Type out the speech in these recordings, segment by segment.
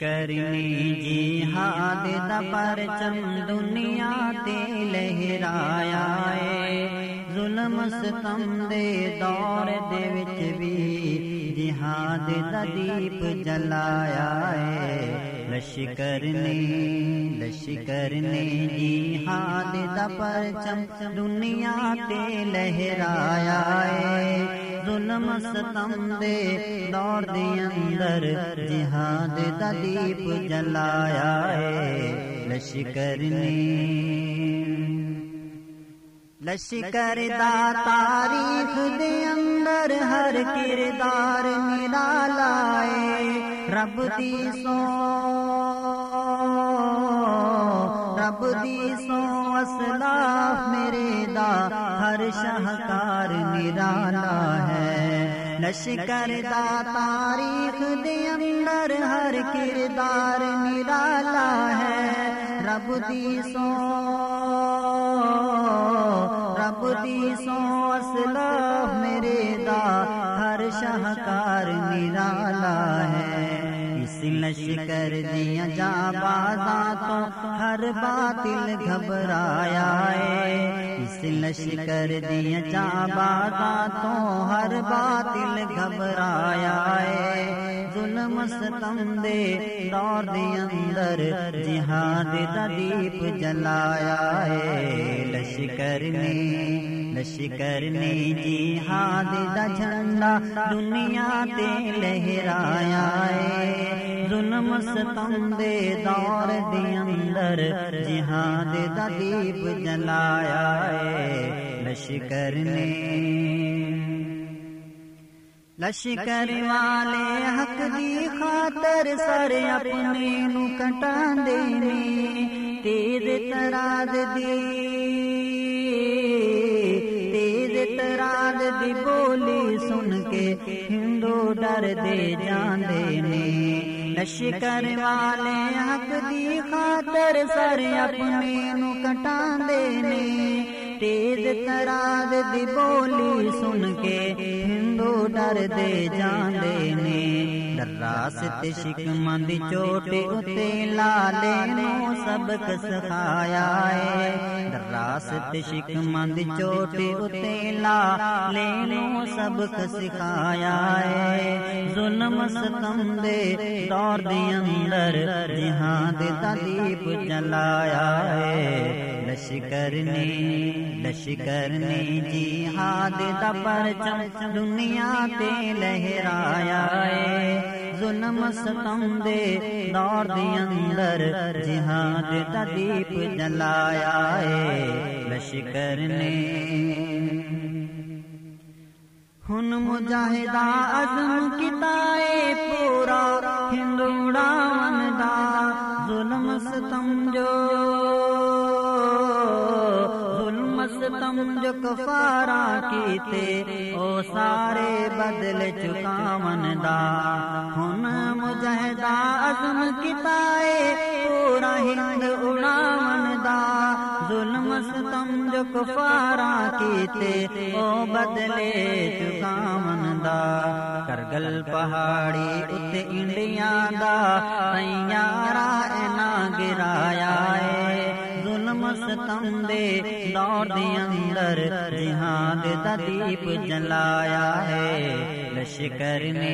کرنی جی ہاد پرچم دنیا تے لہرایا ہے۔ ظلم ستم دے دور دے وچ بھی جہاد دا دیپ جلایا ہے۔ لشکر نے لشکر نے جہاد دا پرچم دنیا تے لہرایا ہے۔ ظلم ستم دے دور دے اندر جہاد دا دیپ جلایا ہے۔ لشکر نے لشکر دا تاریخ دے اندر ہر کردار میرا لائے رب دی سو رب دی سو اسلاف ہر شاہکار نرالا ہے۔ لشکر دا تاریخ دے اندر ہر کردار نرالا ہے۔ رب دی سو، رب دی سو اسلاف میرے دا ہر شاہکار نرالا ہے۔ لشکر دیا جا بازا تو ہر باطل گھبرایا ہے۔ اس لشکر دیا جا بازا تو ہر باطل گھبرایا ہے۔ ظلم ستم دے دور دے اندر جہاد دیپ جلایا ہے۔ لشکر نے لشکر نے جہاد دا جھنڈا، دنیا تے لہرایا ہے۔ ظلم ستم دے دور دے اندر جہاد دا دیپ جلایا ہے۔ لشکر نے لشکر والے حق دی خاطر سر اپنے نو کٹا دینے تیز تراد دی ہندو دے جاندے نے۔ لشکر والے حق دی خاطر سر اپنے نو کٹا دینے تیز تراد دی بولی سن کے ہندو ڈر دے جان دینے ڈراست شک مند چوٹے اتے لالے نو سبق سکھایا ہے ڈراست شک مند چوٹے اتے لالے نو سبق سکھایا ہے ظلم ستم دے دور دے اندر جہاں دے تلیب جلایا ہے لشکر نے لشکر نے جہاد دا پرچم دنیا تے لہرایا ہے ظلم ستم دے دور دے اندر جہاد دا دیپ جلایا ہے لشکر نے۔ ہن مجاہدہ عزم کتائے پورا ہندوڑا دا۔ ظلم ستم جو ستم جو کفارا کیتے، او سارے بدل چکاون دا ہن مجاہدہ عزم کتائے پورا ہند اڑاون دا ظلم ستم جو کفارا کیتے، او بدلے چکاون دا کرگل پہاڑی اتے انڈیا دا تیارا اینا گرایا۔ ستم دے دور دے اندر جہاد دا دیپ جلایا ہے لشکر نے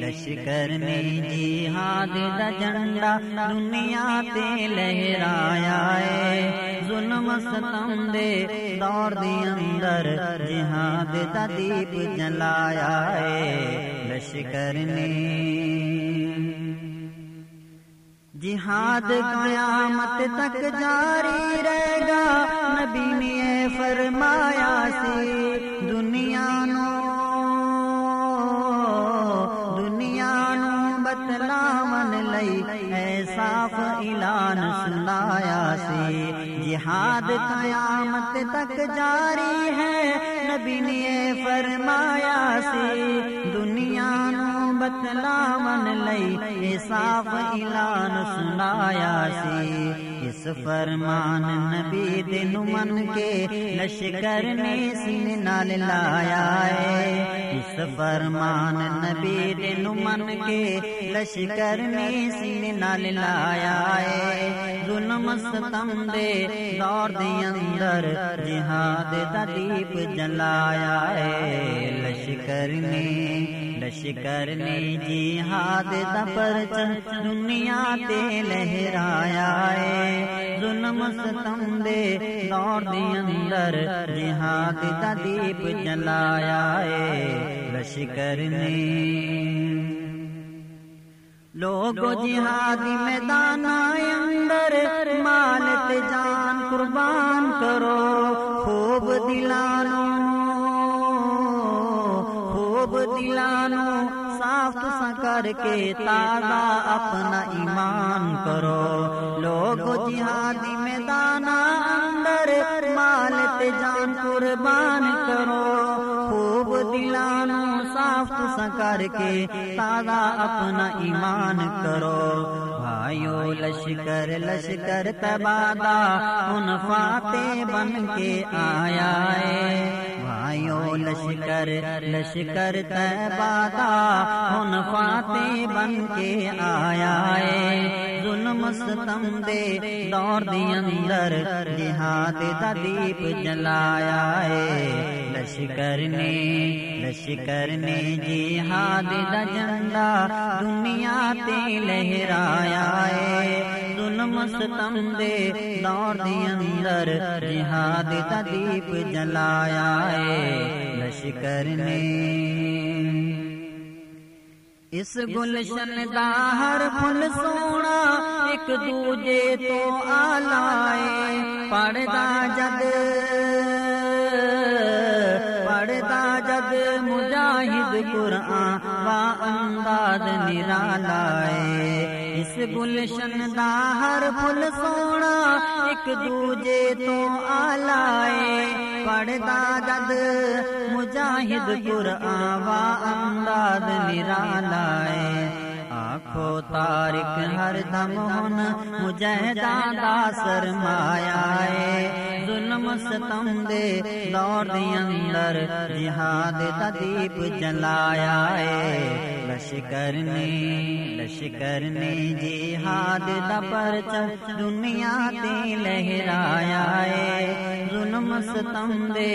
لشکر نے جہاد دا جھنڈا دنیا تے لہرایا ہے ظلم ستم دے دور دے اندر جہاد دا دیپ جلایا ہے لشکر نے جہاد قیامت تک جاری رہے گا۔ نبی نے فرمایا سی، دنیا نو دنیا نو بتلاون لئی۔ اے صاف اعلان سنایا سی، جہاد قیامت تک جاری ہے۔ نبی نے فرمایا سی، دنیا نو بتلاون لئی صاف اعلان سنایا سی۔ اس فرمان نبی دن من کے لشکر نے سین نال لایا ہے۔ اس فرمان نبی دن من کے لشکر نے سین نال لایا ہے۔ ظلم ستم دے دور دے اندر جہاد دا دیپ جلایا ہے۔ لشکر نے لشکر نے جہاد دا پرچم دنیا تے لہرایا ہے۔ ظلم ستم دے دور دے اندر جہاد دا دیپ جلایا ہے۔ لشکر نے لوگ جہادی میدان اندر مالت جان قربان کرو۔ خوب دلانو خوب دلانو صاف تسا کر کے تازہ اپنا ایمان کرو۔ لوگ جہادی میدانہ دلانو صاف کر کے تازہ اپنا ایمان کرو۔ بھائیو، لشکر لشکر تبادا ان فاتح بن کے آیا ہے۔ بھائیو، لشکر لشکر تبادا ان فاتح بن کے آیا ہے۔ ستم دے دور دی اندر جہاد دا دیپ جلایا ہے لشکر نے لشکر نے جہاد دا جھنڈا دنیا تے لہرایا ہے ظلم ستم دے دور دی اندر جہاد دا دیپ جلایا ہے لشکر نے اس گلشن دا ہر پھل سونا ایک دوجے تو آلائے پڑدا جد پڑدا جد مجاہد قرآن با انداز نرالائے اس گلشن دا ہر پھل سونا ایک دوجے تو آلائے پڑدا جد مجاہد قرآن با انداز نرالائے کو تارک ہر دم ہن مجھے دادا سرمایا ہے ستم دے دور دی اندر جہاد دا دیپ جلایا ہے۔ لشکر نے لشکر نے جہاد دا پرچم دنیا تے لہرایا ہے۔ ظلم ستم دے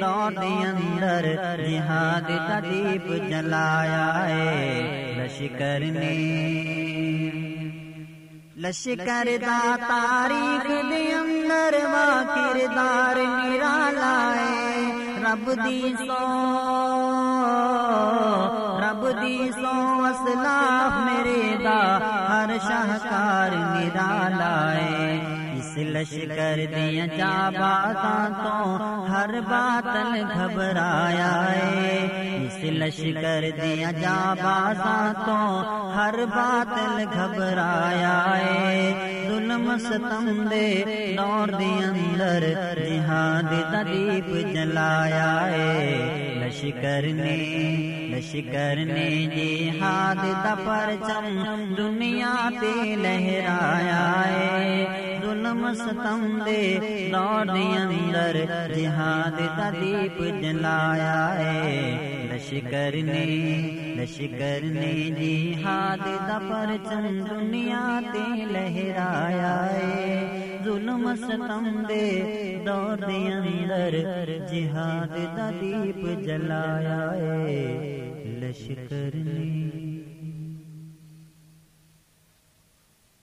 دور دی اندر جہاد دا دیپ جلایا ہے۔ لشکر نے لشکر دا تاریخ دے نروا کردار نرالا ہے رب دی سو، رب دی سو اسلاف میرے دا۔ ہر شاہکار نرالا ہے اس لشکر دیا جا باتاں تو ہر باطل گھبرایا ہے اس لشکر دیا جا باتاں تو ہر باطل گھبرایا ہے ظلم ستم دے دور دے اندر جہاد دا جلایا ہے لشکر نے لشکر نے جہاد دا پرچم دنیا تے لہرایا ہے ظلم ستم دے دور اندر جہاد دا دیپ جلایا ہے۔ لشکر نے لشکر نے جہاد دا پرچم دنیا تے لہرایا ہے۔ ظلم ستم دے دور دے اندر جہاد دا دیپ جلایا ہے۔ لشکر نے